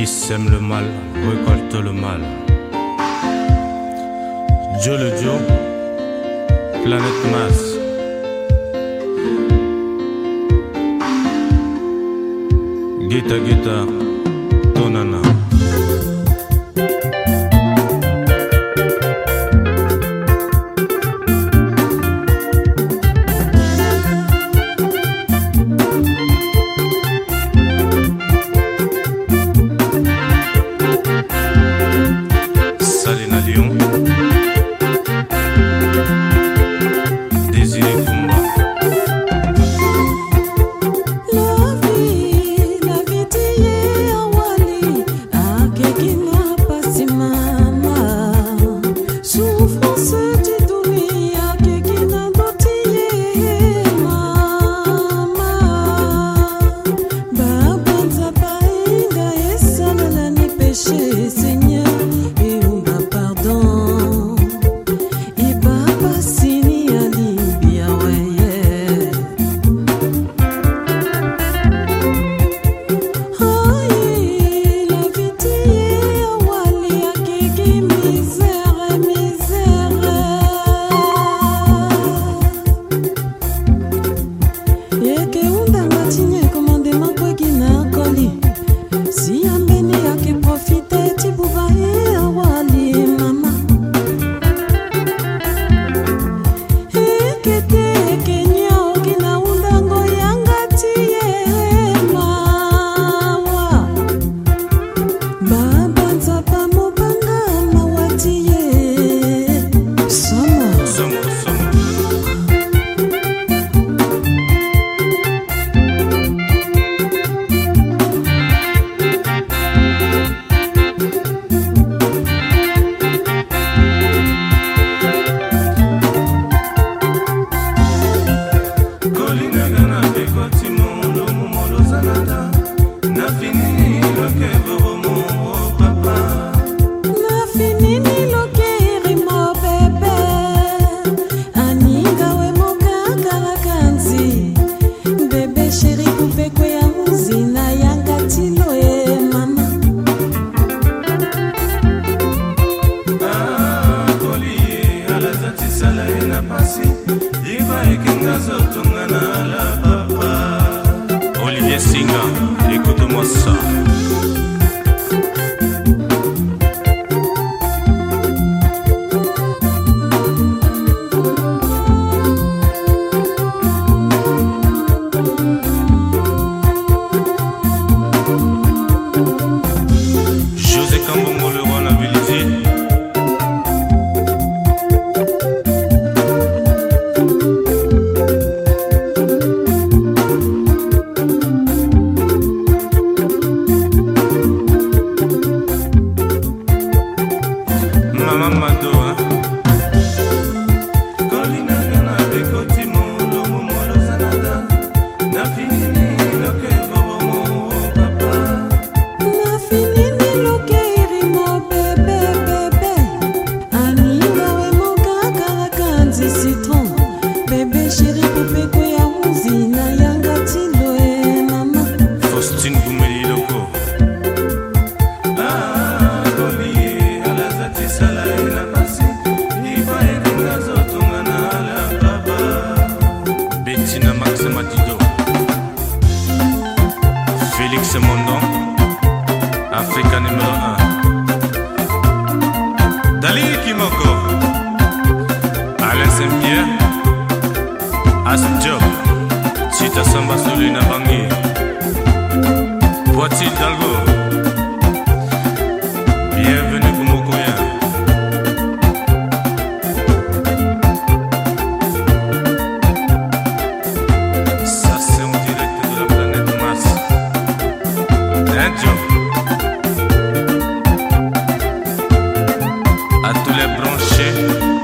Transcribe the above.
qui sème le mal récolte le mal. Dieu le Dieu, planète masse. Guetta guetta, tonana. que José Cambo Voici Dalgo. Bienvenue Kumokoya. Ça c'est en direct de la planète Mars. Hein, Nadio. À tous les branchés.